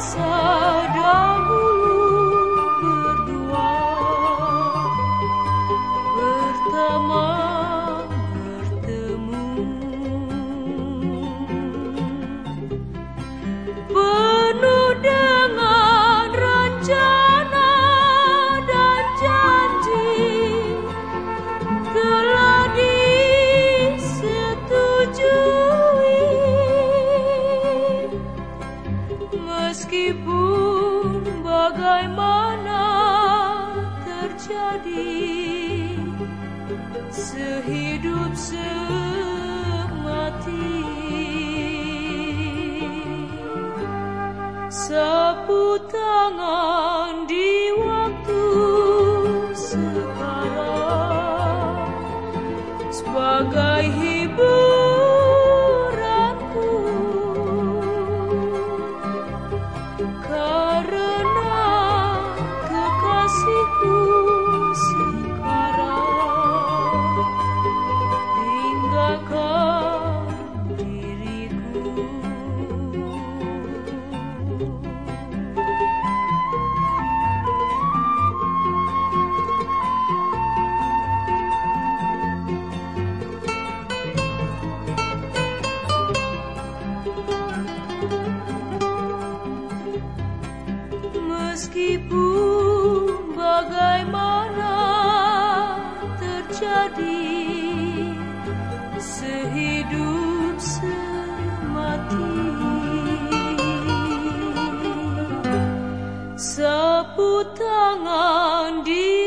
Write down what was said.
sun. Terjadi. Sehidup semati. Sapu tangan di waktu sekarang sebagai hiburanku. Karena Meskipun bagaimana terjadi sehidup semati. Sapu tangan di